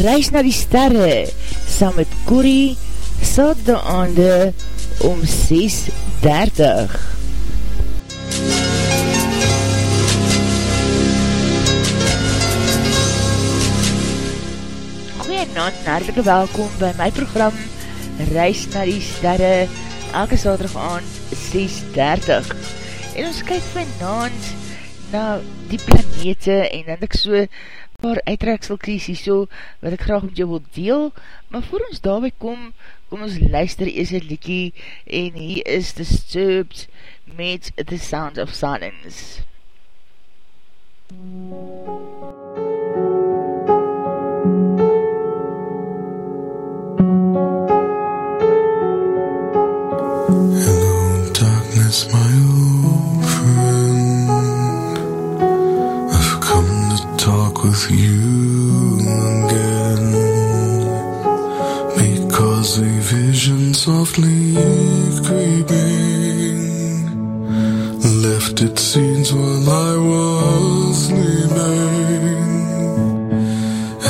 Reis na die sterre, saam met Corrie, saterdag aande om 6.30. Goeienavond, hartelike welkom by my program Reis na die sterre, elke saterdag aand 6.30. En ons kyk vanavond na die planete en dat ek so paar uitrekselkies hier so, wat ek graag met jou wil deel, maar voor ons daarby kom, kom ons luister eers het liekie, en hier is Disturbed met The Sound of Silence. Hello darkness my old with you again. Because a vision softly creeping Left its seeds while I was sleeping.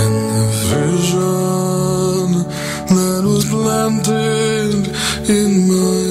And the vision that was planted in my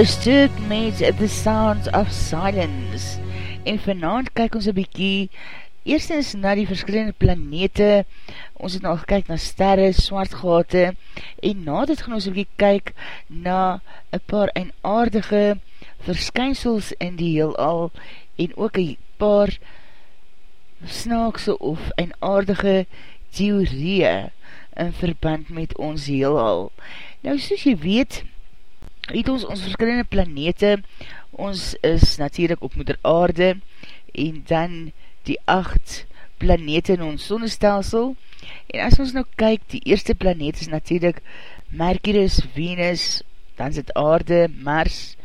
Disturbed met The Sounds of Silence En vanavond kyk ons een bykie Eerstens na die verskillende planete Ons het nou gekyk na sterre, swartgate En na dit gaan ons een bykie kyk na een paar einaardige verskynsels in die heelal en ook een paar snaakse of einaardige theorieën in verband met ons heelal. Nou, soos jy weet, het ons ons verskillende planete, ons is natuurlijk op moeder aarde, en dan die acht planete in ons sonnestelsel, en as ons nou kyk, die eerste planeet is natuurlijk Mercurius, Venus, dan is het aarde, Mars,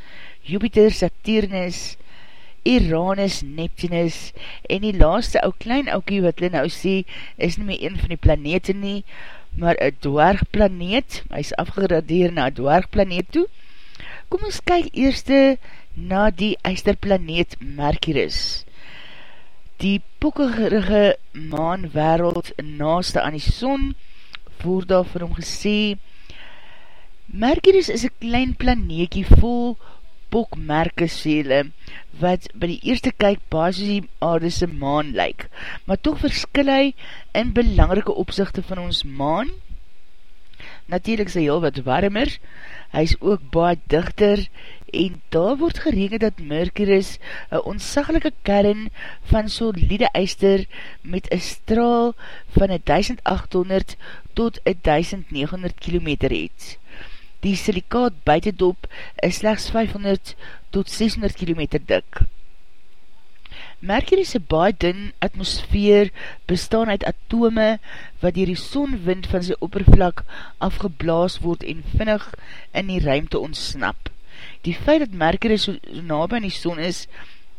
Jupiter, Saturnus, Uranus, Neptunus, en die laaste ou klein oukie wat hulle nou sê, is nie meer een van die planete nie, maar een dwergplaneet, hy is afgeradeer na een dwergplaneet toe. Kom ons kyk eerste na die eisterplaneet Mercurius. Die pokkerige maanwereld naaste aan die son, voer daar vir hom gesê, Mercurius is een klein planeekie vol bokmerke sele, wat by die eerste kyk basis die aardese maan lyk, maar toch verskil hy in belangrike opzichte van ons maan. Natuurlijk is hy heel wat warmer, hy is ook baie dichter, en daar word gereken dat Mercurius een onsaglike kern van solide eister met een straal van 1800 tot 1900 kilometer het. Die silikaat buitendop is slechts 500 tot 600 km dik. Mercury se baie dun atmosfeer bestaan uit atome wat dier die sonwind van sy oppervlak afgeblaas word en vinnig in die ruimte ontsnap. Die feit dat Mercury so nabij in die son is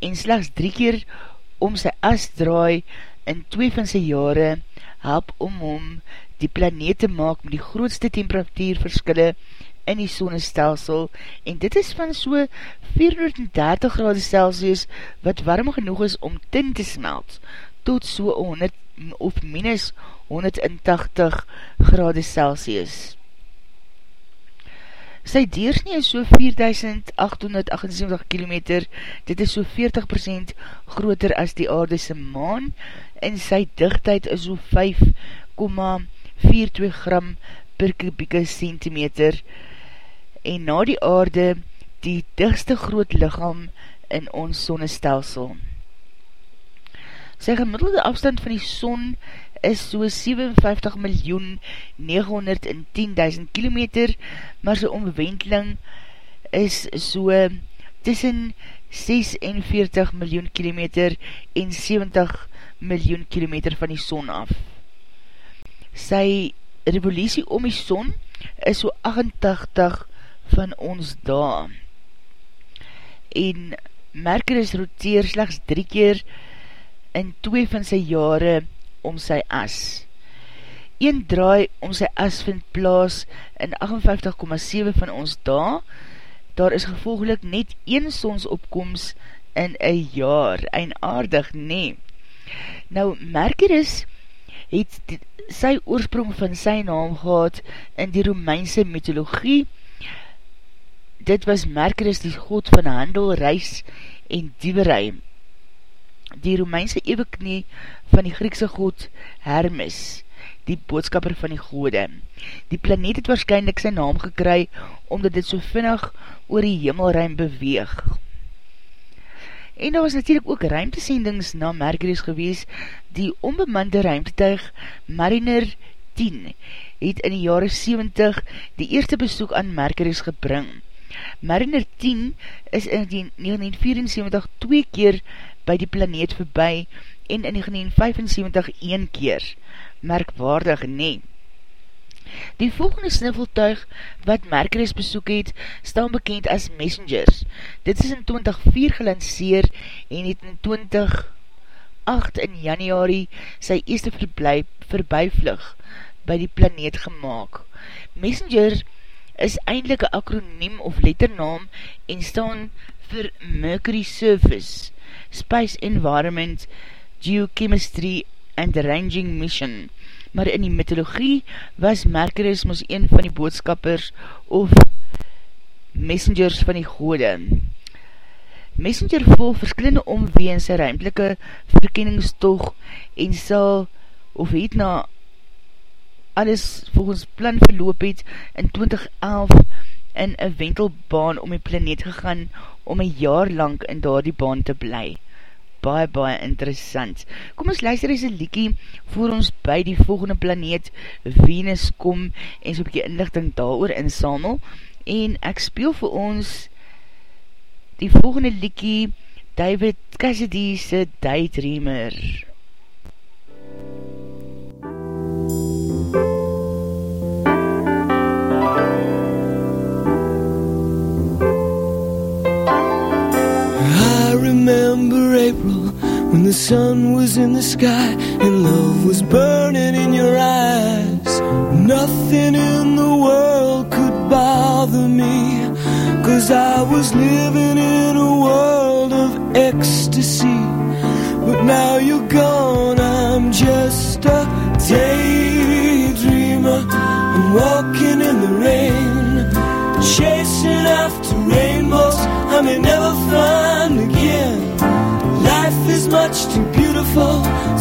en slechts drie keer om sy as draai in twee van sy jare help om om die planeet te maak met die grootste temperatuurverskille in die sonnestelsel en dit is van so 430 grade Celsius wat warm genoeg is om tin te smelt tot so 100 of minus 180 grade Celsius. Sy deursnee is so 4878 km, dit is so 40% groter as die aardese maan en sy dichtheid is so 5,42 gram per kubieke centimeter en na die aarde die digste groot lichaam in ons sonnestelsel. Sy gemiddelde afstand van die son is so 57 miljoen 910.000 kilometer, maar sy omwenteling is so tussen 46 miljoen kilometer en 70 miljoen kilometer van die son af. Sy revolutie om die son is so 88 van ons da. En Mercurius roteer slechts drie keer in twee van sy jare om sy as. Een draai om sy as vind plaas in 58,7 van ons da. Daar is gevolgelik net een sonsopkomst in een jaar. Einaardig, nee. Nou, Mercurius het die, sy oorsprong van sy naam gehad in die Romeinse mythologie dit was Mercurius die god van handel, reis en dieverij. Die Romeinse eeuweknie van die Griekse god Hermes, die boodskapper van die gode. Die planeet het waarschijnlijk sy naam gekry, omdat dit so vinnig oor die hemelruim beweeg. En daar was natuurlijk ook ruimtesendings na Mercurius gewees, die onbemande ruimtetuig Mariner 10 het in die jare 70 die eerste besoek aan Mercurius gebring. Mariner 10 is in 1974 twee keer by die planeet verby en in 1975 een keer. Merkwaardig nie. Die volgende sniffeltuig wat Mercury's besoek het, staan bekend as Messengers. Dit is in 2004 gelanceer en het in 2008 in januari sy eerste verbyvlug by die planeet gemaakt. Messenger is eindelijk een akroniem of letternaam en staan vir Mercury Surface, Space Environment, Geochemistry and Ranging Mission. Maar in die mythologie was Mercurius mos een van die boodskappers of messengers van die gode. Messenger vol verskillende omwee in sy ruimtelike verkenningstog en sal of het na alles volgens plan verloop het in 2011 in een wentelbaan om die planeet gegaan om een jaar lang in daar die baan te bly. baie, baie interessant. Kom ons luister eens een liekie voor ons by die volgende planeet Venus kom en so'n bykie inlichting daar oor insamel en ek speel vir ons die volgende liekie David Cassidy's Daydreamer. I remember April when the sun was in the sky and love was burning in your eyes. Nothing in the world could bother me, cause I was living in a world of ecstasy. But now you're gone, I'm just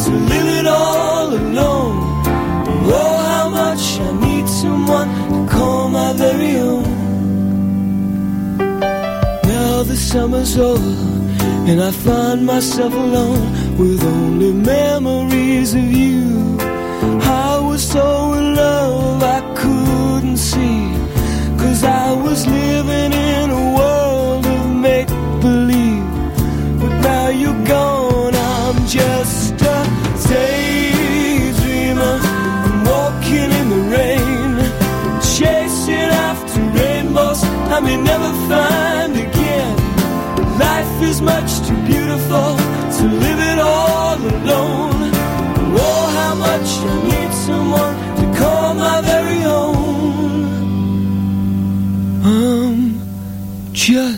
to live it all alone. Oh, how much I need someone to call my very own. Now the summer's over, and I find myself alone with only memories of you. I was so in love I couldn't see, cause I was living in a world of make believe. But now you're gone, I'm just daydreamer. I'm walking in the rain, chasing after rainbows I may never find again. Life is much too beautiful to live it all alone. Oh, how much I need someone to call my very own. I'm just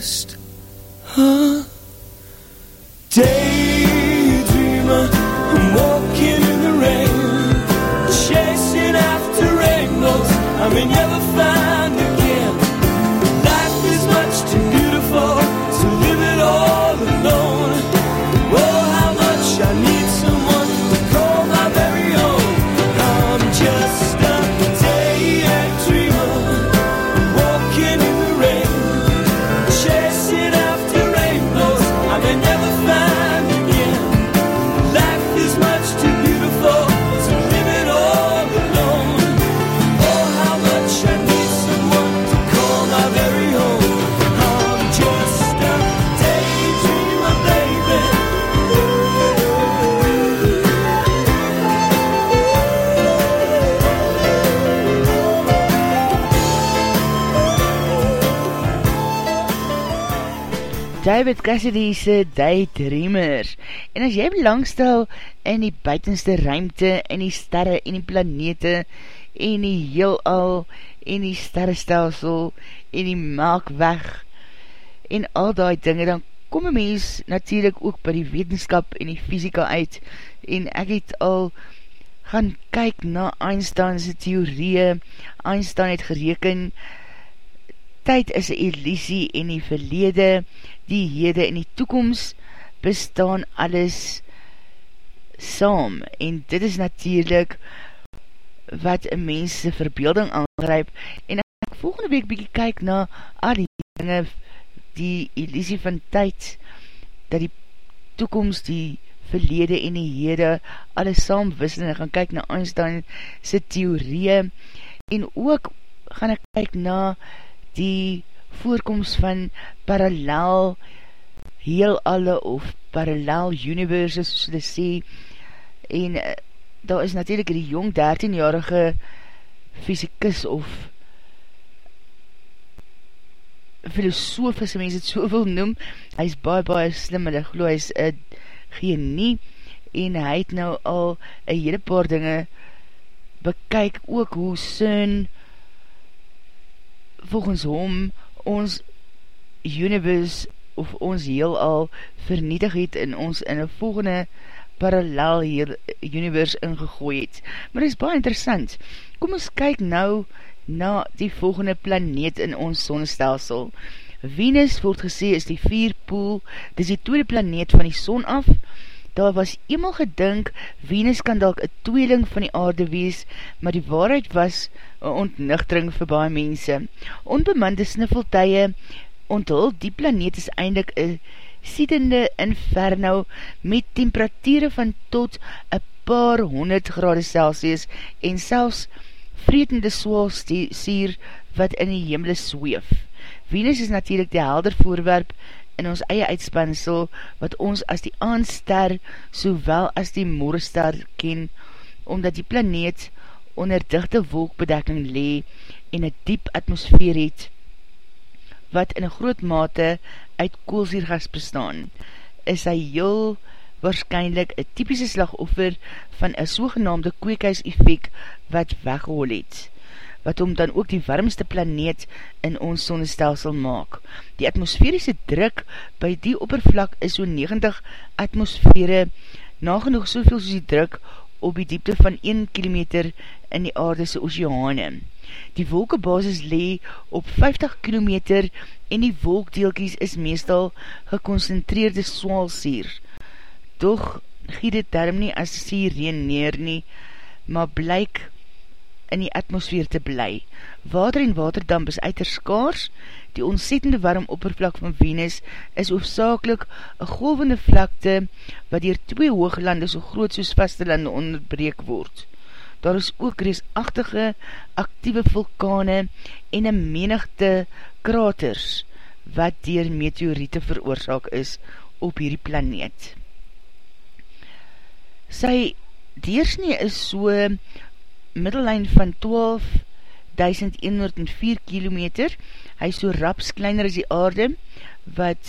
David Cassidy's Daydreamer En as jy belangstel in die buitenste ruimte en die sterre en die planete en die heelal en die sterrestelsel en die melkweg en al die dinge, dan kom een mens natuurlijk ook by die wetenskap en die fysika uit. En ek het al gaan kyk na Einstein's theorie Einstein het gereken tyd is een illusie en die verlede, die hede en die toekomst bestaan alles saam. En dit is natuurlijk wat een mense verbeelding aangryp. En ek volgende week bykie kyk na al die dinge, die illusie van tyd, dat die toekomst, die verlede en die hede alles saam wissel en ek gaan kyk na Einstein sy theorie en ook gaan ek kyk na die voorkomst van parallel heel alle of parallel universes soos hulle sê en uh, daar is natuurlijk die jong 13-jarige fysikus of filosoof as mens het so wil noem hy is baie baie slim en ek geloof hy is een genie en hy het nou al een hele paar dinge bekyk ook hoe CERN volgens hom ons universe of ons heel al vernietig het in ons in een volgende parallel hier universe ingegooi het. Maar dit is baie interessant. Kom ons kyk nou na die volgende planeet in ons sonnestelsel. Venus word gesê is die vierpoel, dit is die tweede planeet van die son af. Daar was eenmaal gedink, Venus kan dalk een tweeling van die aarde wees, maar die waarheid was een ontnuchtering vir baie mense. Onbemande sniffeltuie onthul, die planeet is eindelijk een siedende inferno met temperatuur van tot een paar honderd grade Celsius en selfs vretende swaalsier wat in die hemel zweef. Venus is natuurlijk die helder voorwerp in ons eie uitspansel wat ons as die aanster sowel as die moorster ken, omdat die planeet onder dichte wolkbedekking lee en een diep atmosfeer het, wat in een groot mate uit koolsiergas bestaan, is hy heel waarschijnlijk een typische slagoffer van een sogenaamde kweekhuis effect wat weggehol het, wat om dan ook die warmste planeet in ons sonnestelsel maak. Die atmosferische druk by die oppervlak is so 90 atmosfere, nagenoeg soveel soos die druk op die diepte van 1 kilometer in die aardese oceane. Die wolkebasis lee op 50 km en die wolkdeelkies is meestal geconcentreerde swaalsier. Doch giet dit daarom nie as sier reen neer nie, maar blyk in die atmosfeer te bly. Water en waterdamp is uiterskaars, die ontzettende warm oppervlak van Venus is hoofdzakelik een golvende vlakte wat dier twee hooglande so groot soos vastelande onderbreek word daar is ook reesachtige actieve vulkane en een menigte kraters wat dier meteoriete veroorzaak is op hierdie planeet. Sy deersnee is so middellijn van 12.104 km, hy is so raps kleiner as die aarde, wat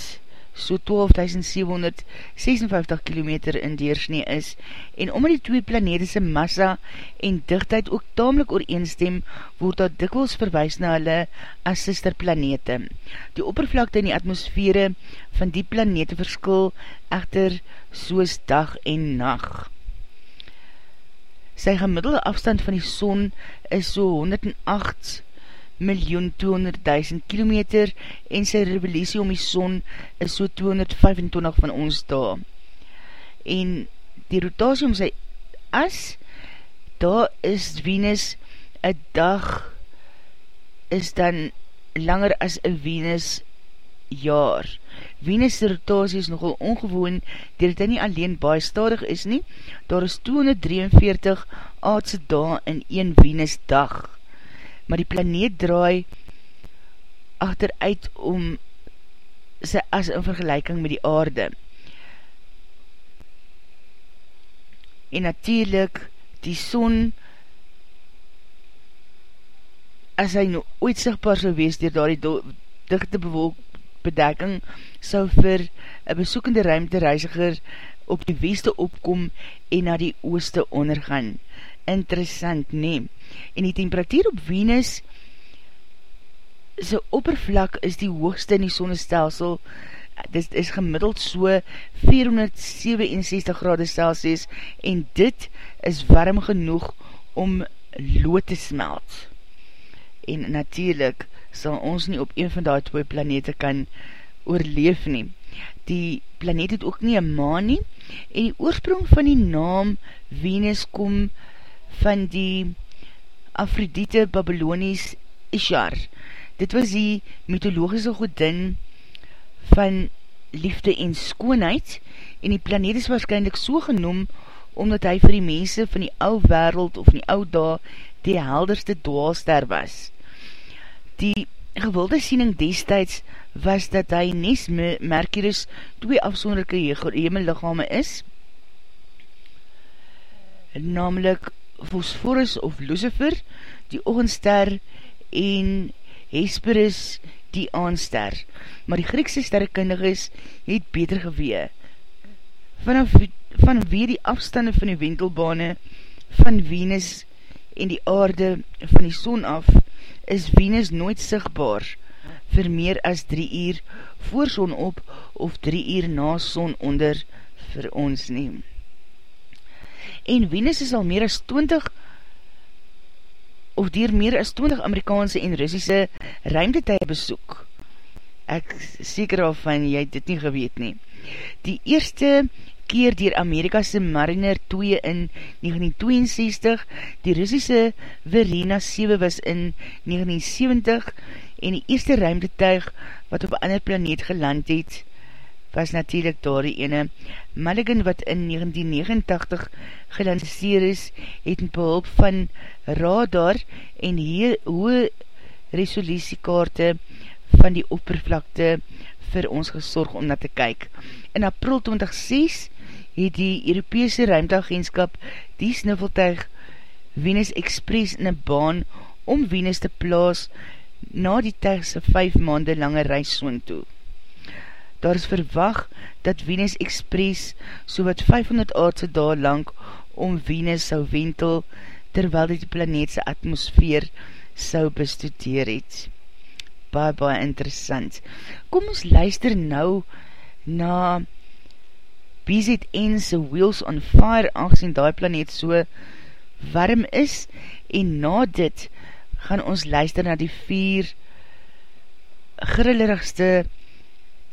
so 12.756 km in deersnee is, en omdat die twee planetese massa en dichtheid ook tamelijk ooreenstem, word dat dikwels verwijs na hulle as sisterplanete. Die oppervlakte in die atmosfere van die planete verskil echter soos dag en nacht. Sy gemiddelde afstand van die son is so 108 miljoen 200.000 kilometer en sy revolutie om die son is so 225 van ons daar. En die rotatie om sy as, daar is Venus een dag is dan langer as een Venus jaar. Venus rotatie is nogal ongewoon, dier dit nie alleen baie stadig is nie, daar is 243 aardse dag in een Venus dag maar die planeet draai achteruit om sy as in vergelijking met die aarde. En natuurlijk die son as hy nou ooit sigtbaar sal wees dier daar die dichte bewolk bedekking sal vir een besoekende ruimte reisiger op die weste opkom en na die ooste ondergaan interessant neem. En die temperatuur op Venus sy oppervlak is die hoogste in die sonnestelsel dit is gemiddeld so 467 grade Celsius en dit is warm genoeg om lood te smelt. En natuurlijk sal ons nie op een van die twee planete kan oorleef nie. Die planeet het ook nie een maan nie en die oorsprong van die naam Venus kom van die Afrodite Babylonies Ishar. Dit was die mythologische godin van liefde en skoonheid en die planeet is waarschijnlijk so genoem omdat hy vir die mense van die ou wereld of die ou da die helderste dwaalster was. Die gewilde siening destijds was dat hy Nes Mercurus twee afsonderlijke hemellichame is, namelijk Phosphorus of Lucifer, die oogенster, en Hesperus, die aanster. Maar die Griekse sterrekundiges het beter gewee. Vanaf, vanweer die afstande van die wentelbane van Venus en die aarde van die son af, is Venus nooit sigtbaar vir meer as 3 uur voor son op of 3 uur na son onder vir ons neem en Venus is al meer as 20 of dier meer as 20 Amerikaanse en Russische ruimtetij besoek. Ek seker al van jy dit nie geweet nie. Die eerste keer dier Amerikase Mariner 2 in 1962, die Russische Verena 7 was in 1970 en die eerste ruimtetuig wat op ander planeet geland het, was natuurlijk daar die ene. Mulligan wat in 1989 gelanceer is, het met behulp van radar en hier hoë resolutiekaarte van die oppervlakte vir ons gesorg om na te kyk. In april 2006 het die Europese ruimteagentskap die snuffeltuig Venus Express in een baan om Venus te plaas na die tuigse 5 maande lange reissoon toe. Daar is verwag dat Venus Express so wat 500 aardse daal lang om Venus sou wentel terwyl die planeetse atmosfeer sou bestudeer het baie, baie interessant. Kom ons luister nou na BZN se Wheels on Fire, aangezien die planeet so warm is, en na dit gaan ons luister na die vier grillerigste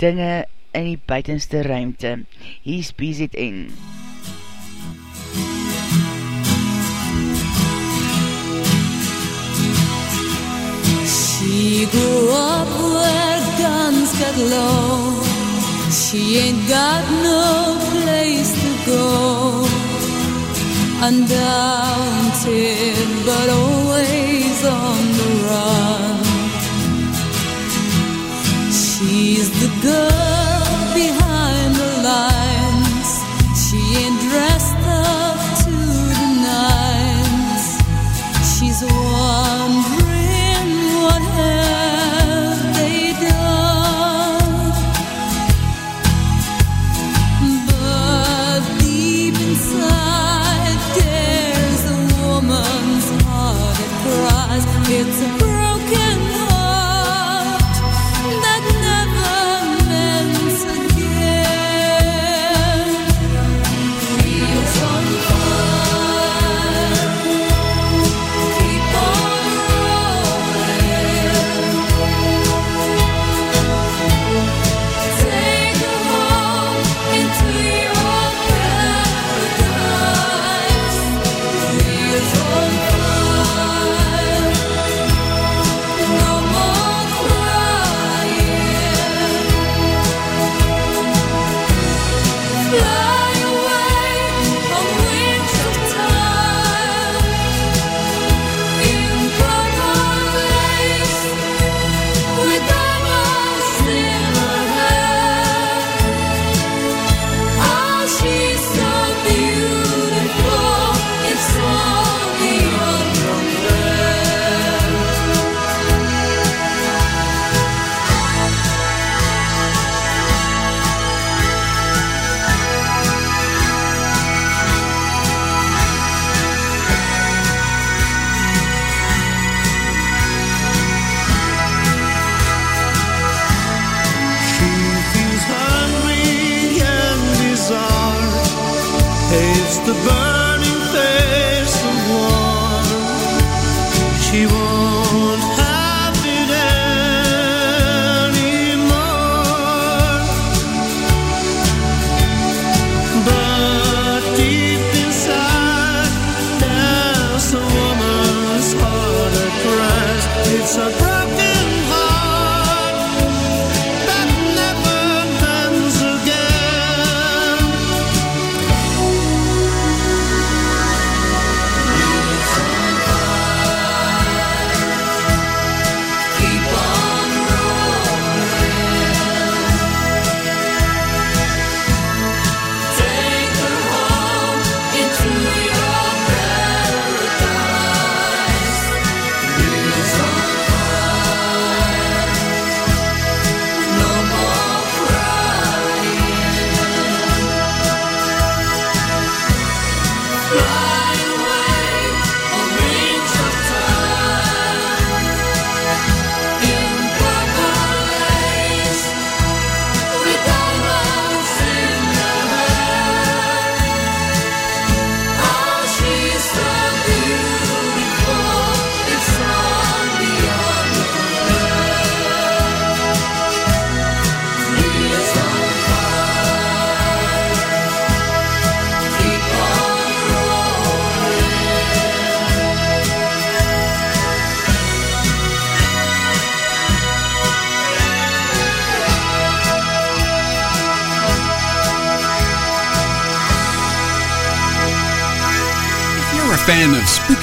dinge in die buitenste ruimte. Hier is BZN. She grew up where guns got low. She ain't got no place to go. Undaunted, but always on the run. She's the girl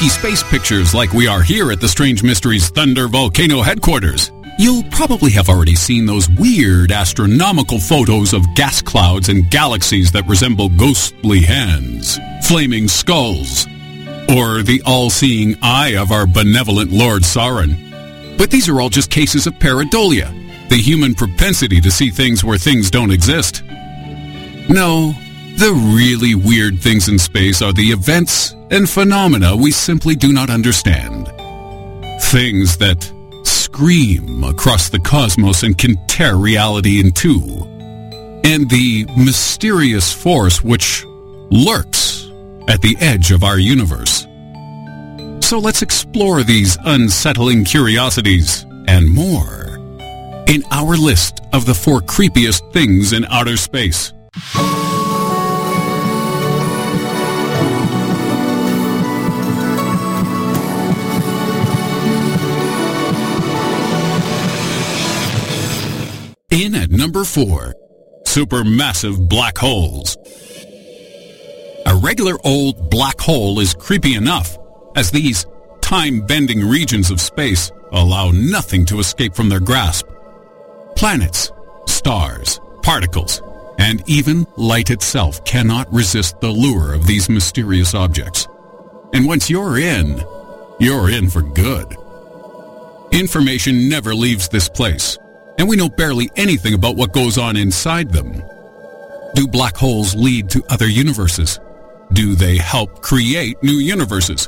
spooky space pictures like we are here at the Strange Mysteries Thunder Volcano headquarters, you'll probably have already seen those weird astronomical photos of gas clouds and galaxies that resemble ghostly hands, flaming skulls, or the all-seeing eye of our benevolent Lord Sauron. But these are all just cases of pareidolia, the human propensity to see things where things don't exist. No, the really weird things in space are the events and phenomena we simply do not understand. Things that scream across the cosmos and can tear reality in two. And the mysterious force which lurks at the edge of our universe. So let's explore these unsettling curiosities and more in our list of the four creepiest things in outer space. In at number four, supermassive black holes. A regular old black hole is creepy enough, as these time-bending regions of space allow nothing to escape from their grasp. Planets, stars, particles, and even light itself cannot resist the lure of these mysterious objects. And once you're in, you're in for good. Information never leaves this place, and we know barely anything about what goes on inside them. Do black holes lead to other universes? Do they help create new universes?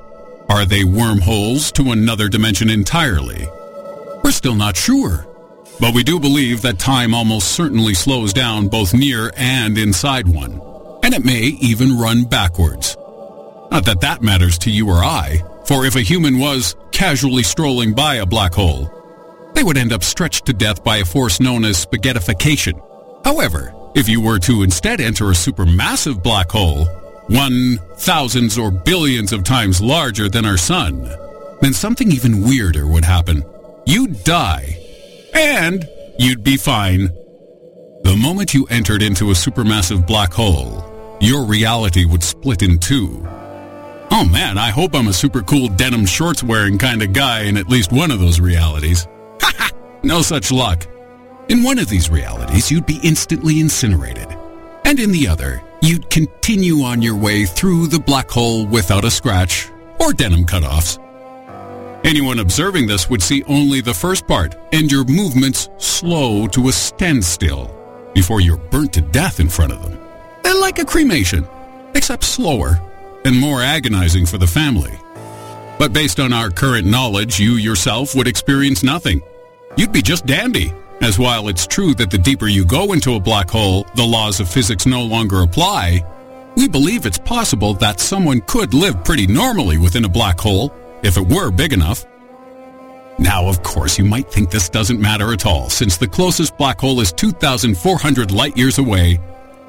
Are they wormholes to another dimension entirely? We're still not sure. But we do believe that time almost certainly slows down both near and inside one. And it may even run backwards. Not that that matters to you or I, for if a human was casually strolling by a black hole, they would end up stretched to death by a force known as spaghettification. However, if you were to instead enter a supermassive black hole, one thousands or billions of times larger than our sun, then something even weirder would happen. You'd die, and you'd be fine. The moment you entered into a supermassive black hole, your reality would split in two. Oh man, I hope I'm a super cool denim shorts wearing kind of guy in at least one of those realities. no such luck. In one of these realities, you'd be instantly incinerated. And in the other, you'd continue on your way through the black hole without a scratch or denim cutoffs. Anyone observing this would see only the first part and your movements slow to a standstill before you're burnt to death in front of them. They're like a cremation, except slower and more agonizing for the family. But based on our current knowledge, you yourself would experience nothing. You'd be just dandy, as while it's true that the deeper you go into a black hole, the laws of physics no longer apply, we believe it's possible that someone could live pretty normally within a black hole if it were big enough. Now, of course, you might think this doesn't matter at all, since the closest black hole is 2,400 light years away,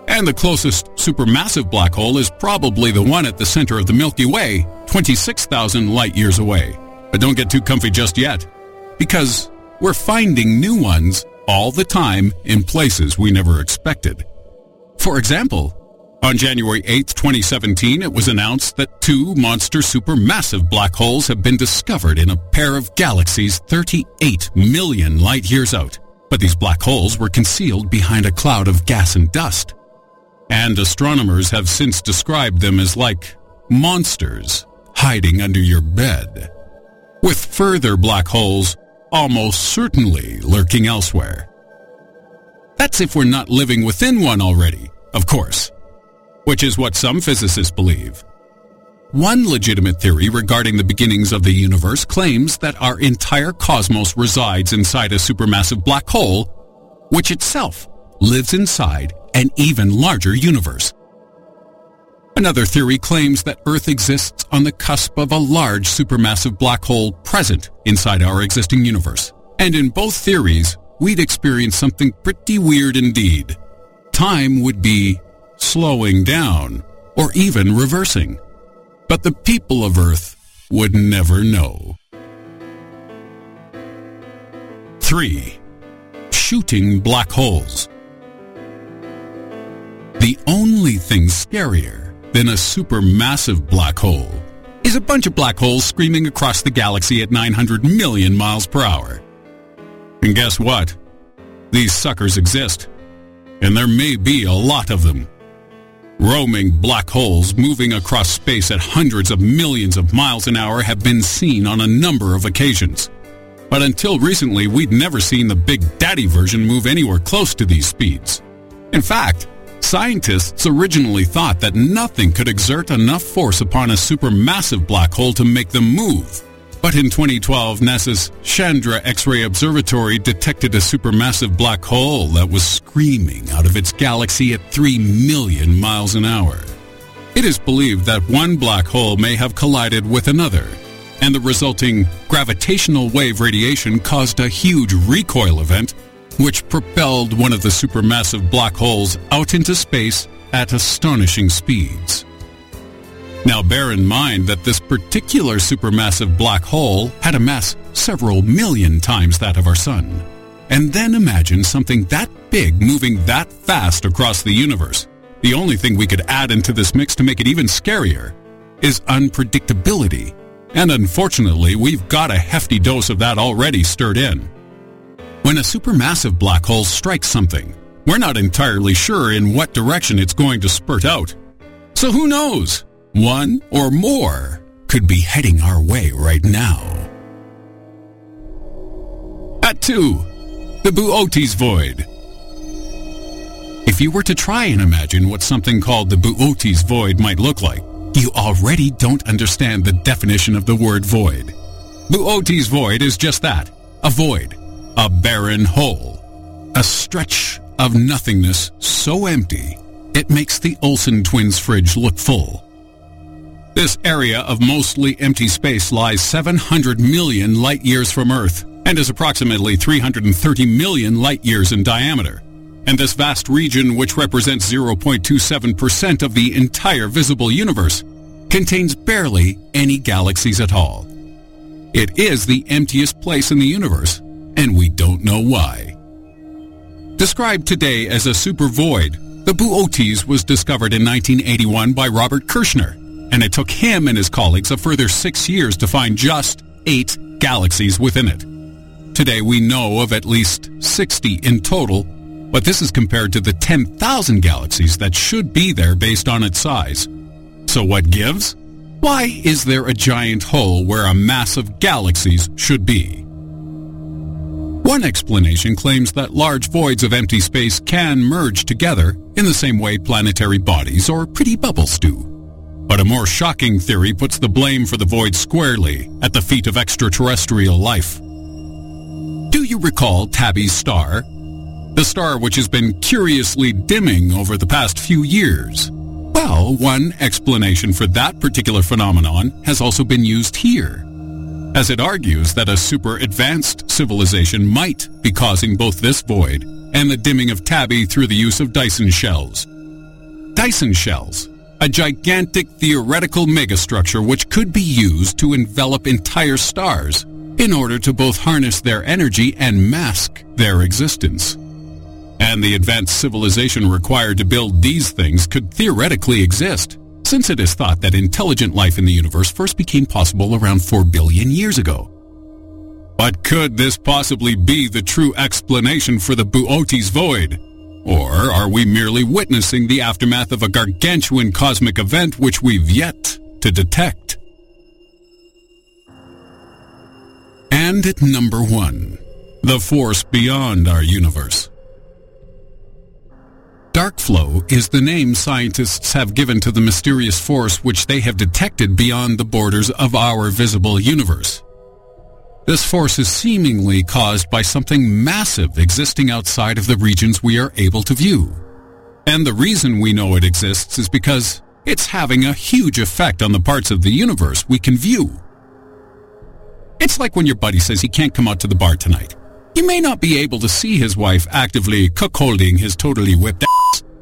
and the closest supermassive black hole is probably the one at the center of the Milky Way, 26,000 light years away. But don't get too comfy just yet, because we're finding new ones all the time in places we never expected. For example, on January 8, 2017, it was announced that two monster supermassive black holes have been discovered in a pair of galaxies 38 million light years out. But these black holes were concealed behind a cloud of gas and dust. And astronomers have since described them as like monsters hiding under your bed. With further black holes almost certainly lurking elsewhere. That's if we're not living within one already, of course which is what some physicists believe. One legitimate theory regarding the beginnings of the universe claims that our entire cosmos resides inside a supermassive black hole, which itself lives inside an even larger universe. Another theory claims that Earth exists on the cusp of a large supermassive black hole present inside our existing universe. And in both theories, we'd experience something pretty weird indeed. Time would be slowing down, or even reversing. But the people of Earth would never know. 3. Shooting black holes. The only thing scarier than a supermassive black hole is a bunch of black holes screaming across the galaxy at 900 million miles per hour. And guess what? These suckers exist. And there may be a lot of them. Roaming black holes moving across space at hundreds of millions of miles an hour have been seen on a number of occasions. But until recently, we'd never seen the Big Daddy version move anywhere close to these speeds. In fact, scientists originally thought that nothing could exert enough force upon a supermassive black hole to make them move. But in 2012, NASA's Chandra X-ray Observatory detected a supermassive black hole that was screaming out of its galaxy at 3 million miles an hour. It is believed that one black hole may have collided with another, and the resulting gravitational wave radiation caused a huge recoil event which propelled one of the supermassive black holes out into space at astonishing speeds. Now bear in mind that this particular supermassive black hole had a mass several million times that of our sun. And then imagine something that big moving that fast across the universe. The only thing we could add into this mix to make it even scarier is unpredictability. And unfortunately, we've got a hefty dose of that already stirred in. When a supermassive black hole strikes something, we're not entirely sure in what direction it's going to spurt out. So who knows? One or more could be heading our way right now. At 2. The Boötes Void. If you were to try and imagine what something called the Boötes Void might look like, you already don't understand the definition of the word void. Boötes Void is just that, a void, a barren hole, a stretch of nothingness so empty it makes the Olsen twins fridge look full. This area of mostly empty space lies 700 million light years from Earth and is approximately 330 million light years in diameter. And this vast region, which represents 0.27% of the entire visible universe, contains barely any galaxies at all. It is the emptiest place in the universe, and we don't know why. Described today as a super void, the Boötes was discovered in 1981 by Robert Kirshner, and it took him and his colleagues a further six years to find just eight galaxies within it. Today we know of at least 60 in total, but this is compared to the 10,000 galaxies that should be there based on its size. So what gives? Why is there a giant hole where a mass of galaxies should be? One explanation claims that large voids of empty space can merge together in the same way planetary bodies or pretty bubbles do. But a more shocking theory puts the blame for the void squarely at the feet of extraterrestrial life. Do you recall Tabby's star? The star which has been curiously dimming over the past few years. Well, one explanation for that particular phenomenon has also been used here, as it argues that a super advanced civilization might be causing both this void and the dimming of Tabby through the use of Dyson shells. Dyson shells, a gigantic theoretical megastructure which could be used to envelop entire stars in order to both harness their energy and mask their existence. And the advanced civilization required to build these things could theoretically exist, since it is thought that intelligent life in the universe first became possible around 4 billion years ago. But could this possibly be the true explanation for the Boötes void? Or are we merely witnessing the aftermath of a gargantuan cosmic event which we've yet to detect? And at number one, the force beyond our universe. Dark flow is the name scientists have given to the mysterious force which they have detected beyond the borders of our visible universe. This force is seemingly caused by something massive existing outside of the regions we are able to view. And the reason we know it exists is because it's having a huge effect on the parts of the universe we can view. It's like when your buddy says he can't come out to the bar tonight. You may not be able to see his wife actively cuckolding his totally whipped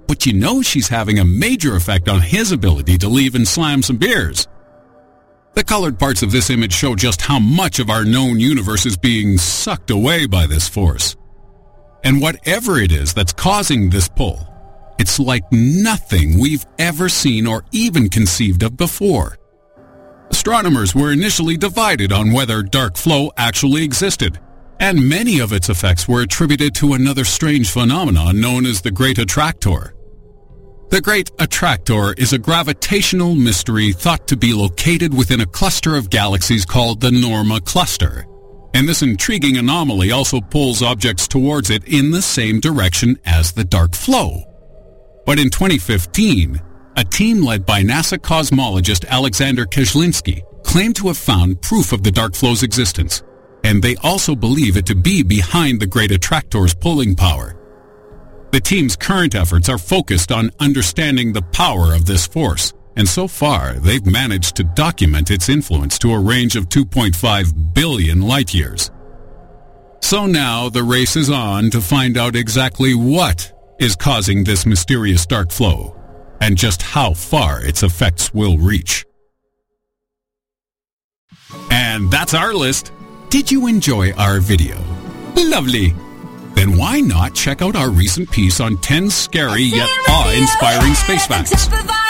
but you know she's having a major effect on his ability to leave and slam some beers. The colored parts of this image show just how much of our known universe is being sucked away by this force. And whatever it is that's causing this pull, it's like nothing we've ever seen or even conceived of before. Astronomers were initially divided on whether dark flow actually existed, and many of its effects were attributed to another strange phenomenon known as the Great Attractor. The Great Attractor is a gravitational mystery thought to be located within a cluster of galaxies called the Norma Cluster. And this intriguing anomaly also pulls objects towards it in the same direction as the dark flow. But in 2015, a team led by NASA cosmologist Alexander Kashlinsky claimed to have found proof of the dark flow's existence, and they also believe it to be behind the Great Attractor's pulling power. The team's current efforts are focused on understanding the power of this force, and so far they've managed to document its influence to a range of 2.5 billion light years. So now the race is on to find out exactly what is causing this mysterious dark flow and just how far its effects will reach. And that's our list. Did you enjoy our video? Lovely. Then why not check out our recent piece on 10 scary yet awe-inspiring space facts?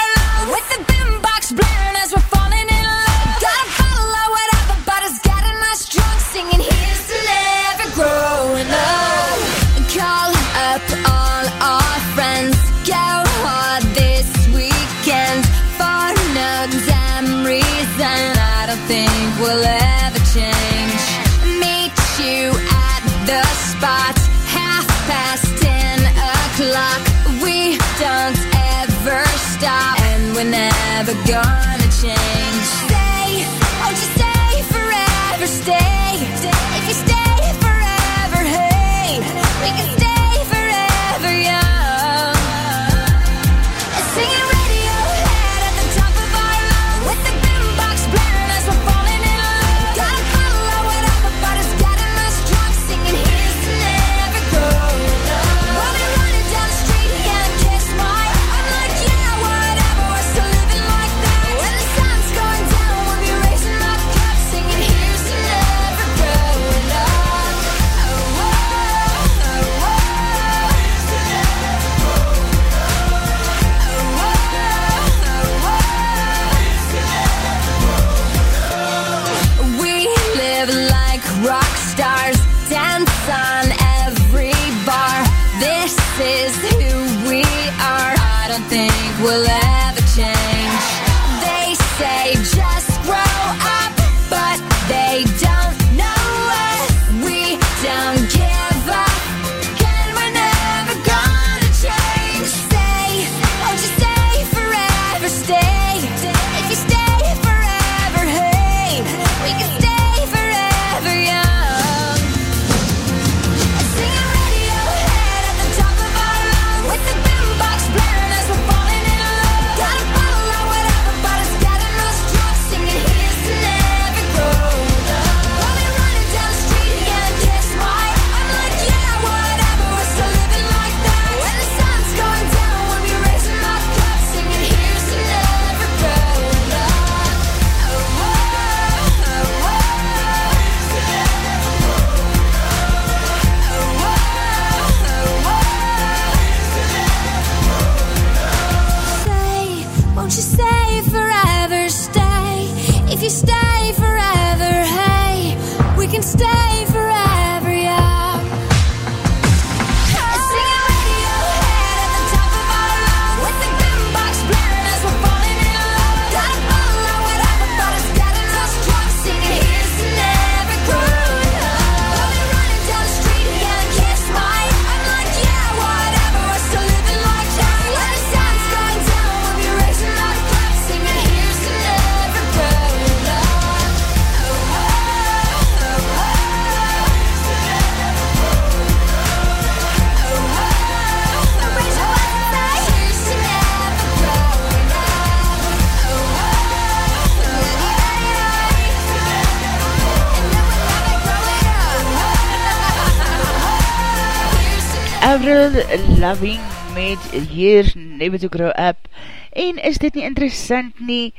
Avril Loving met Years Never to Grow Up en is dit nie interessant nie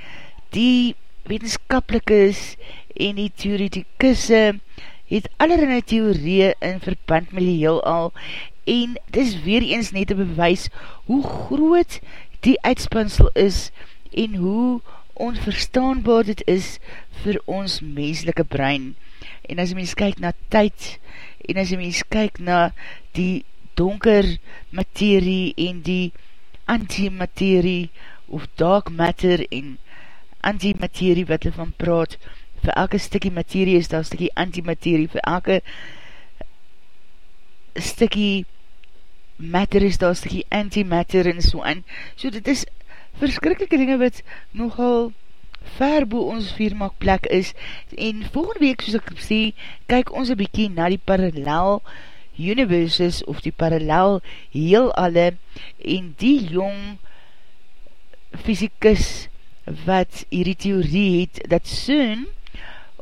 die wetenskapelikes en die theoretikusse het allerhande theorieën in verband met die heel al en dis weer eens net te bewys hoe groot die uitspansel is en hoe onverstaanbaar dit is vir ons menselike brein. En as mens kyk na tyd, en as mens kyk na die donker materie en die antimaterie of dark matter en antimaterie wat hulle van praat, vir elke stikkie materie is daar stikkie antimaterie, vir elke stikkie matter is daar stikkie antimatter en so aan. So dit is verskrikkelike dinge wat nogal ver boe ons viermak plek is en volgende week soos ek sê, kyk ons een bykie na die parallel universes of die parallel heel alle en die jong fysikus wat hierdie theorie het dat soon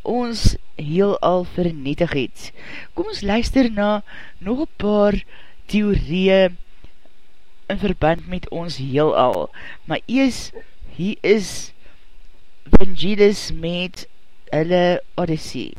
ons heel al vernietig het. Kom ons luister na nog een paar theorieën in verband met ons heel al. Maar ees, hier is Vangelis met hulle Odyssey.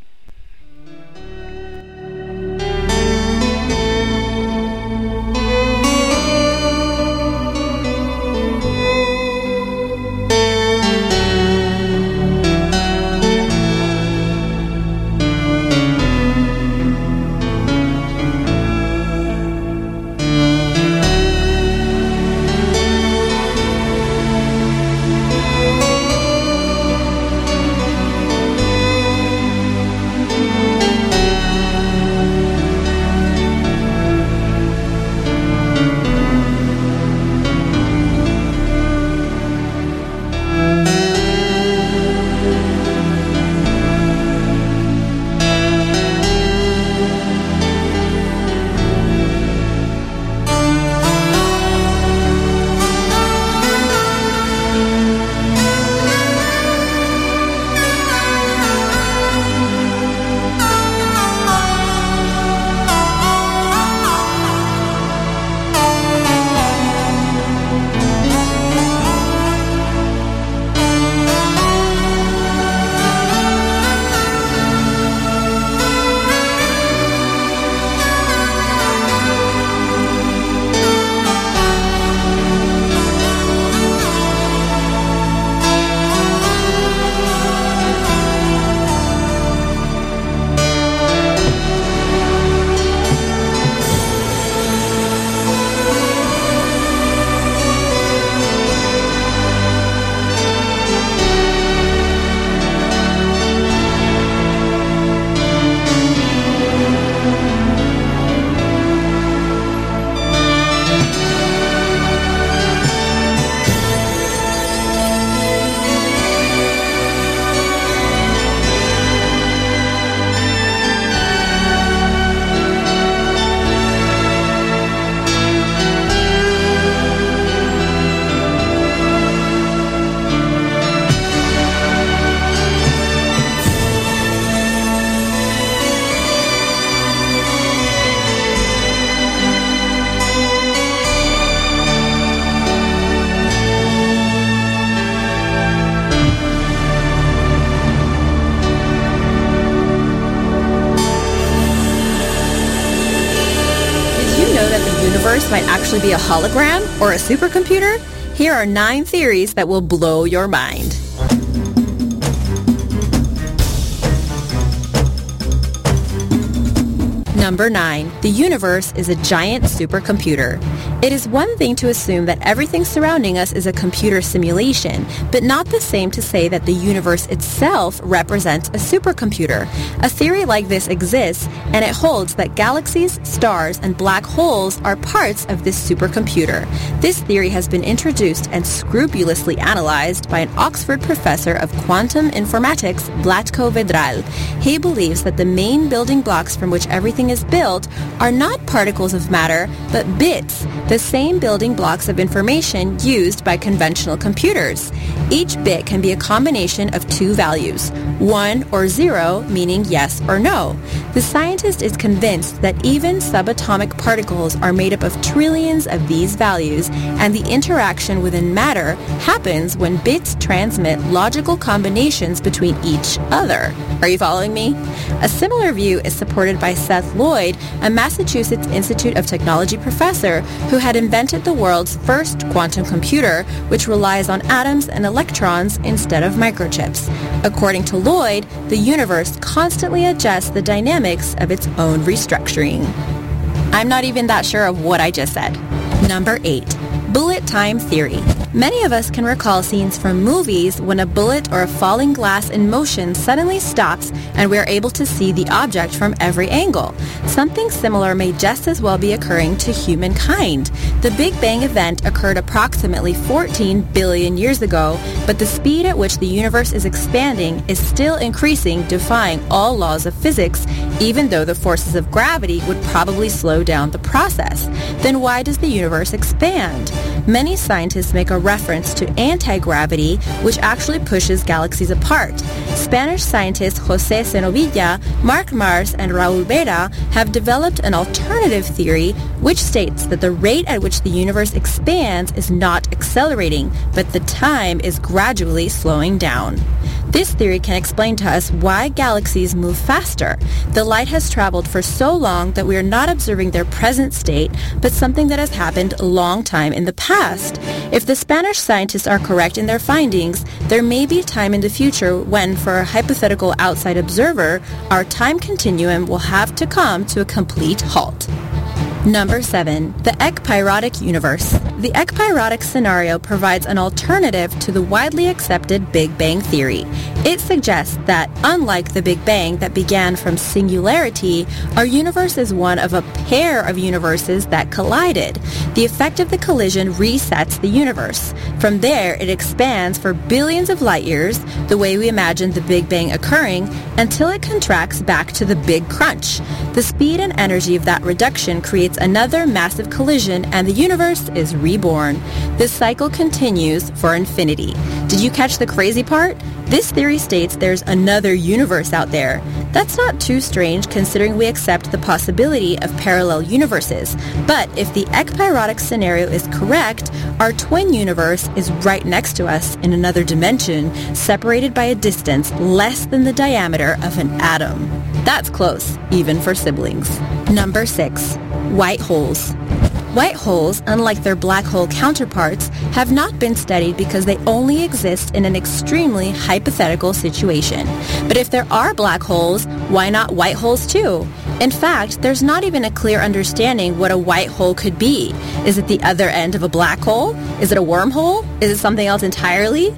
Actually be a hologram or a supercomputer? Here are nine theories that will blow your mind. Number 9. The universe is a giant supercomputer. It is one thing to assume that everything surrounding us is a computer simulation, but not the same to say that the universe itself represents a supercomputer. A theory like this exists, and it holds that galaxies, stars, and black holes are parts of this supercomputer. This theory has been introduced and scrupulously analyzed by an Oxford professor of quantum informatics, Vlatko Vedral. He believes that the main building blocks from which everything is built are not particles of matter, but bits, same building blocks of information used by conventional computers. Each bit can be a combination of two values, 1 or 0 meaning yes or no. The scientist is convinced that even subatomic particles are made up of trillions of these values, and the interaction within matter happens when bits transmit logical combinations between each other. Are you following me? A similar view is supported by Seth Lloyd, a Massachusetts Institute of Technology professor who had invented the world's first quantum computer, which relies on atoms and electrons instead of microchips. According to Lloyd, the universe constantly adjusts the dynamics of its own restructuring. I'm not even that sure of what I just said. Number 8. Bullet time theory. Many of us can recall scenes from movies when a bullet or a falling glass in motion suddenly stops and we are able to see the object from every angle. Something similar may just as well be occurring to humankind. The Big Bang event occurred approximately 14 billion years ago, but the speed at which the universe is expanding is still increasing, defying all laws of physics, even though the forces of gravity would probably slow down the process. Then why does the universe expand? Many scientists make a reference to anti-gravity, which actually pushes galaxies apart. Spanish scientists José Senovilla, Marc Mars, and Raul Vera have developed an alternative theory which states that the rate at which the universe expands is not accelerating, but the time is gradually slowing down. This theory can explain to us why galaxies move faster. The light has traveled for so long that we are not observing their present state, but something that has happened a long time in the past. If the Spanish scientists are correct in their findings, there may be time in the future when, for a hypothetical outside observer, our time continuum will have to come to a complete halt. Number 7. The Ekpyrotic Universe. The ekpyrotic scenario provides an alternative to the widely accepted Big Bang theory. It suggests that, unlike the Big Bang that began from singularity, our universe is one of a pair of universes that collided. The effect of the collision resets the universe. From there, it expands for billions of light years, the way we imagine the Big Bang occurring, until it contracts back to the Big Crunch. The speed and energy of that reduction creates another massive collision and the universe is reborn. This cycle continues for infinity. Did you catch the crazy part? This theory states there's another universe out there. That's not too strange considering we accept the possibility of parallel universes. But if the ekpyrotic scenario is correct, our twin universe is right next to us in another dimension, separated by a distance less than the diameter of an atom. That's close, even for siblings. Number 6. White holes. White holes, unlike their black hole counterparts, have not been studied because they only exist in an extremely hypothetical situation. But if there are black holes, why not white holes too? In fact, there's not even a clear understanding what a white hole could be. Is it the other end of a black hole? Is it a wormhole? Is it something else entirely?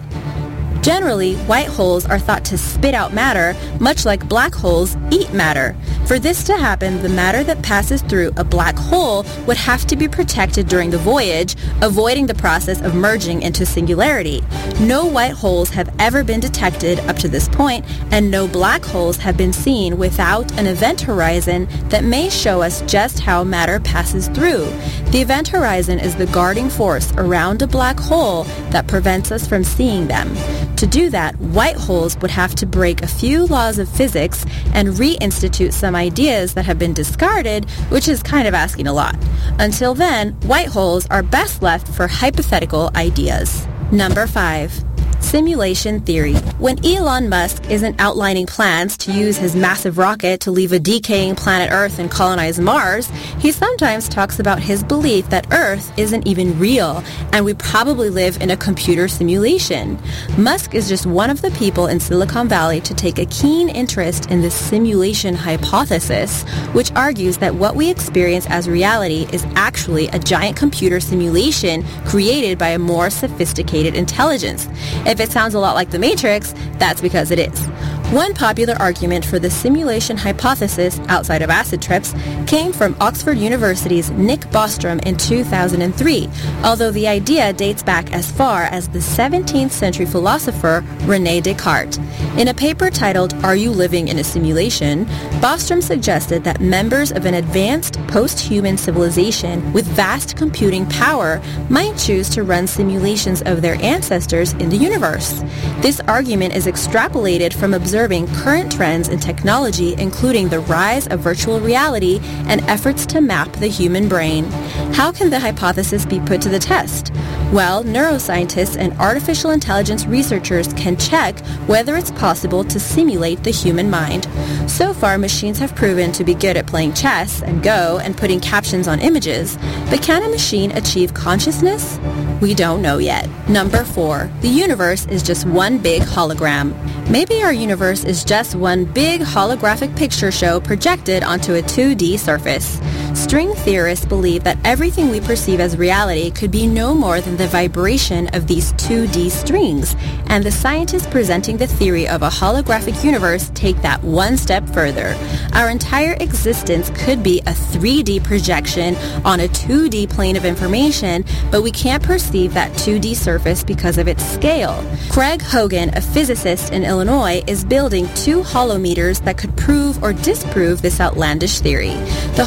Generally, white holes are thought to spit out matter, much like black holes eat matter. For this to happen, the matter that passes through a black hole would have to be protected during the voyage, avoiding the process of merging into singularity. No white holes have ever been detected up to this point, and no black holes have been seen without an event horizon that may show us just how matter passes through. The event horizon is the guarding force around a black hole that prevents us from seeing them. To do that, white holes would have to break a few laws of physics and reinstitute some ideas that have been discarded, which is kind of asking a lot. Until then, white holes are best left for hypothetical ideas. Number 5. Simulation theory. When Elon Musk isn't outlining plans to use his massive rocket to leave a decaying planet Earth and colonize Mars, he sometimes talks about his belief that Earth isn't even real and we probably live in a computer simulation. Musk is just one of the people in Silicon Valley to take a keen interest in the simulation hypothesis, which argues that what we experience as reality is actually a giant computer simulation created by a more sophisticated intelligence. If it sounds a lot like The Matrix, that's because it is. One popular argument for the simulation hypothesis outside of acid trips came from Oxford University's Nick Bostrom in 2003, although the idea dates back as far as the 17th century philosopher Rene Descartes. In a paper titled Are You Living in a Simulation?, Bostrom suggested that members of an advanced post-human civilization with vast computing power might choose to run simulations of their ancestors in the universe. This argument is extrapolated from observing observing current trends in technology including the rise of virtual reality and efforts to map the human brain. How can the hypothesis be put to the test? Well, neuroscientists and artificial intelligence researchers can check whether it's possible to simulate the human mind. So far, machines have proven to be good at playing chess and Go and putting captions on images, but can a machine achieve consciousness? We don't know yet. Number four, the universe is just one big hologram. Maybe our universe is just one big holographic picture show projected onto a 2D surface. String theorists believe that everything we perceive as reality could be no more than the vibration of these 2D strings, and the scientists presenting the theory of a holographic universe take that one step further. Our entire existence could be a 3D projection on a 2D plane of information, but we can't perceive that 2D surface because of its scale. Craig Hogan, a physicist in Illinois, is building two holometers that could prove or disprove this outlandish theory. The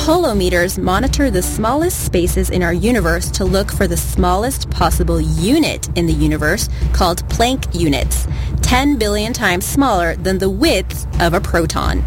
monitor the smallest spaces in our universe to look for the smallest possible unit in the universe called Planck units, 10 billion times smaller than the width of a proton.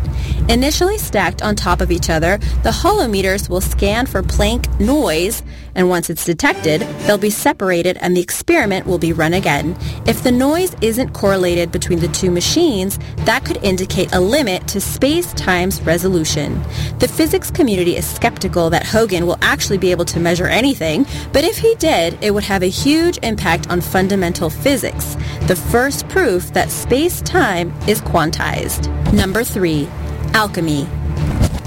Initially stacked on top of each other, the holometers will scan for Planck noise, and once it's detected, they'll be separated and the experiment will be run again. If the noise isn't correlated between the two machines, that could indicate a limit to space-time's resolution. The physics community is skeptical that Hogan will actually be able to measure anything, but if he did, it would have a huge impact on fundamental physics, the first proof that space-time is quantized. Number three, alchemy.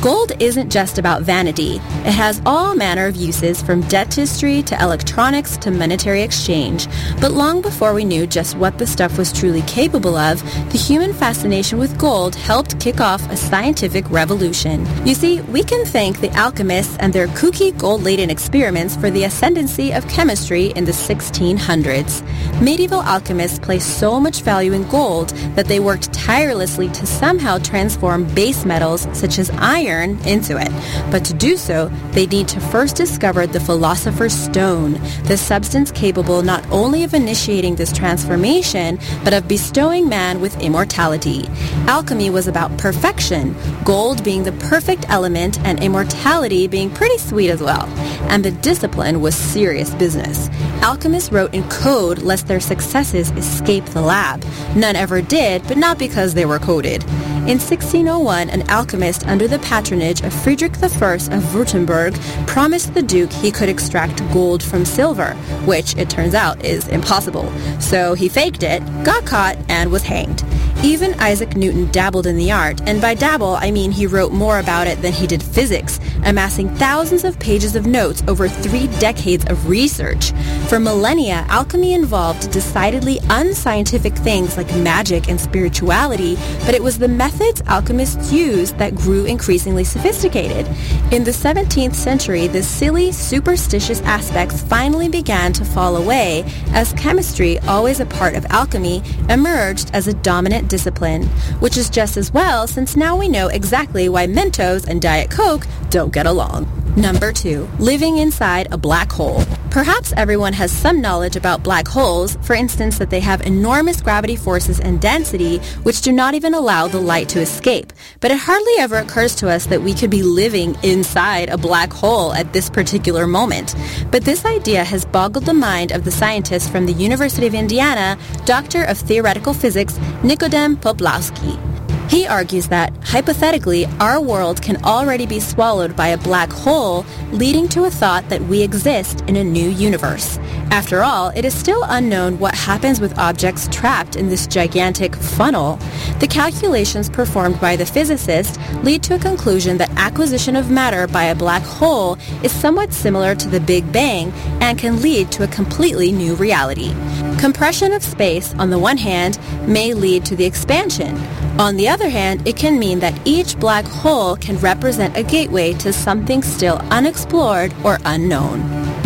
Gold isn't just about vanity. It has all manner of uses from dentistry to electronics to monetary exchange. But long before we knew just what the stuff was truly capable of, the human fascination with gold helped kick off a scientific revolution. You see, we can thank the alchemists and their kooky gold-laden experiments for the ascendancy of chemistry in the 1600s. Medieval alchemists placed so much value in gold that they worked tirelessly to somehow transform base metals such as iron into it. But to do so, they need to first discover the philosopher's stone, the substance capable not only of initiating this transformation, but of bestowing man with immortality. Alchemy was about perfection, gold being the perfect element and immortality being pretty sweet as well. And the discipline was serious business. Alchemists wrote in code lest their successes escape the lab. None ever did, but not because they were coded. In 1601, an alchemist under the patronage of Friedrich I of Württemberg promised the Duke he could extract gold from silver, which it turns out is impossible. So he faked it, got caught, and was hanged. Even Isaac Newton dabbled in the art, and by dabble I mean he wrote more about it than he did physics, amassing thousands of pages of notes over three decades of research. For millennia, alchemy involved decidedly unscientific things like magic and spirituality, but it was the methods alchemists used that grew increasingly sophisticated. In the 17th century, the silly, superstitious aspects finally began to fall away as chemistry, always a part of alchemy, emerged as a dominant discipline, which is just as well since now we know exactly why Mentos and Diet Coke don't get along. Number two, living inside a black hole. Perhaps everyone has some knowledge about black holes, for instance that they have enormous gravity forces and density which do not even allow the light to escape. But it hardly ever occurs to us that we could be living inside a black hole at this particular moment. But this idea has boggled the mind of the scientist from the University of Indiana, Doctor of Theoretical Physics, Nikodem Poplawski. He argues that, hypothetically, our world can already be swallowed by a black hole, leading to a thought that we exist in a new universe. After all, it is still unknown what happens with objects trapped in this gigantic funnel. The calculations performed by the physicist lead to a conclusion that acquisition of matter by a black hole is somewhat similar to the Big Bang and can lead to a completely new reality. Compression of space, on the one hand, may lead to the expansion. On the other hand, it can mean that each black hole can represent a gateway to something still unexplored or unknown.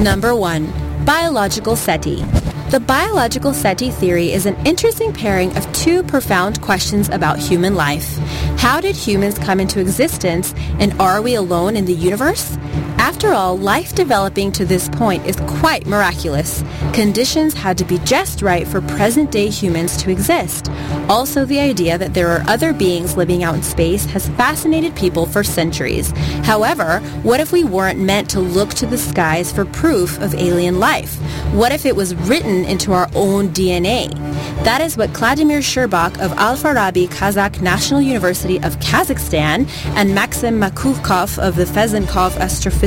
Number one, biological SETI. The biological SETI theory is an interesting pairing of two profound questions about human life. How did humans come into existence, and are we alone in the universe? After all, life developing to this point is quite miraculous. Conditions had to be just right for present-day humans to exist. Also, the idea that there are other beings living out in space has fascinated people for centuries. However, what if we weren't meant to look to the skies for proof of alien life? What if it was written into our own DNA? That is what Vladimir Shcherbak of Al-Farabi Kazakh National University of Kazakhstan and Maxim Makukov of the Fesenkov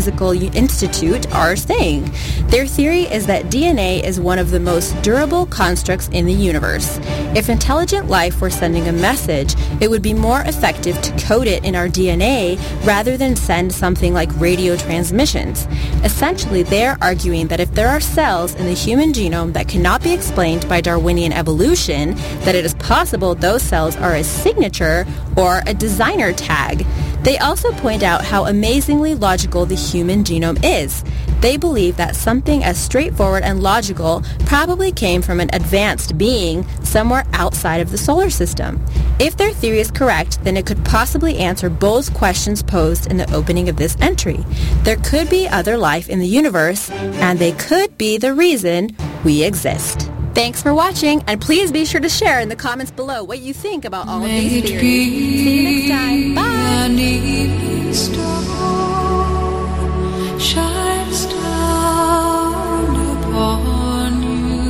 Astrophysical Institute are saying. Their theory is that DNA is one of the most durable constructs in the universe. If intelligent life were sending a message, it would be more effective to code it in our DNA rather than send something like radio transmissions. Essentially, they're arguing that if there are cells in the human genome that cannot be explained by Darwinian evolution, that it is possible those cells are a signature or a designer tag. They also point out how amazingly logical the human genome is. They believe that something as straightforward and logical probably came from an advanced being somewhere outside of the solar system. If their theory is correct, then it could possibly answer both questions posed in the opening of this entry. There could be other life in the universe, and they could be the reason we exist. Thanks for watching, and please be sure to share in the comments below what you think about all of these theories. See you next time. Bye! An evening star shines down upon you.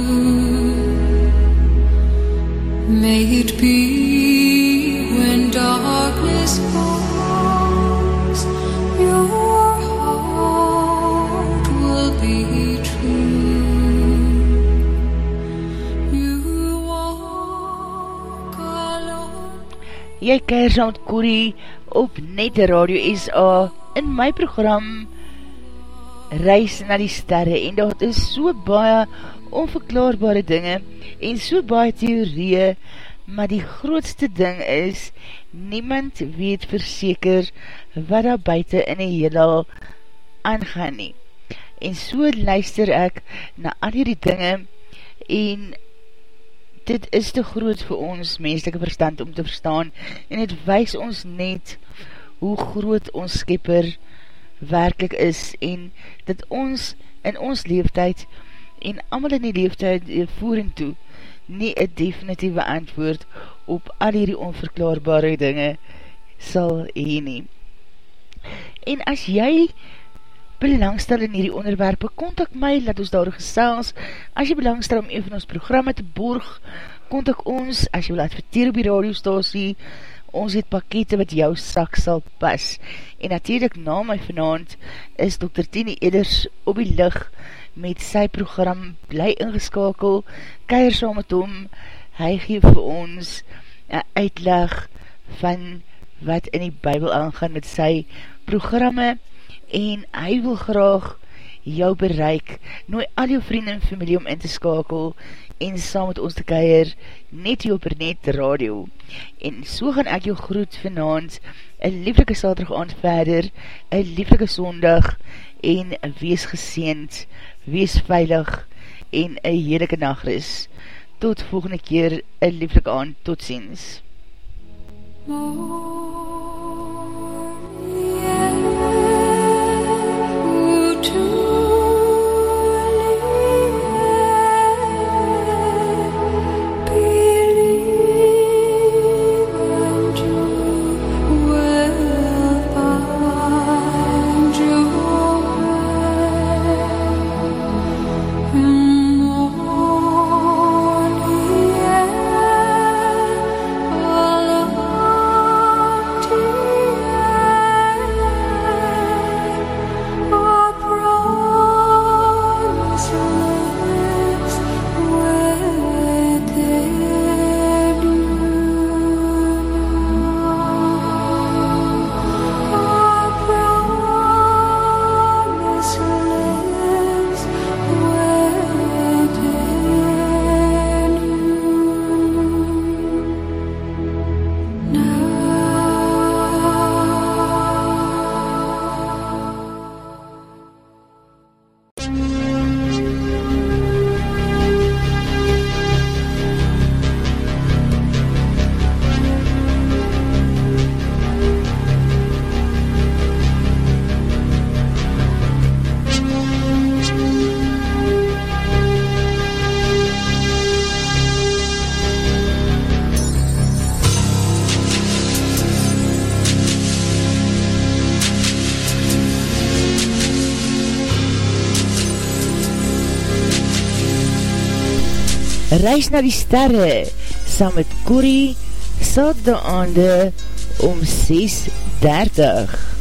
May it be when darkness falls, Jy keir saam met Corrie op Net Radio SA in my program Reis na die sterre en dat is so baie onverklaarbare dinge en so baie theorieë, maar die grootste ding is, niemand weet verseker wat daar buiten in die heelal aangaan nie. En so luister ek na al die dinge en dit is te groot vir ons menslike verstand om te verstaan en het wys ons net hoe groot ons skepper werkelijk is en dat ons in ons leeftijd en amal in die leeftijd voer en toe nie een definitieve antwoord op al die onverklaarbare dinge sal heen nie. En as jy belangstel in hierdie onderwerpe, kontak my, laat ons daar gesels. As jy belangstel om een van ons programme te borg, kontak ons, as jy wil adverteer op die radiostasie, ons het pakete wat jou sak sal pas. En natuurlijk na my vanavond is Dr. Tini Eders op die licht met sy program Bly ingeskakel, keir saam met hom, hy geef vir ons een uitleg van wat in die bybel aangaan met sy programme en hy wil graag jou bereik, nooi al jou vrienden en familie om in te skakel en saam met ons te keir net hier op net radio. En so gaan ek jou groet vanavond, een lieflike saterdag aand verder, een lieflike sondag en wees geseend, wees veilig en een heerlijke nachtris. Tot volgende keer, een lieflike aand, tot ziens. Along Reis na die sterre, saam met Corrie, saterdag aande om 6.30.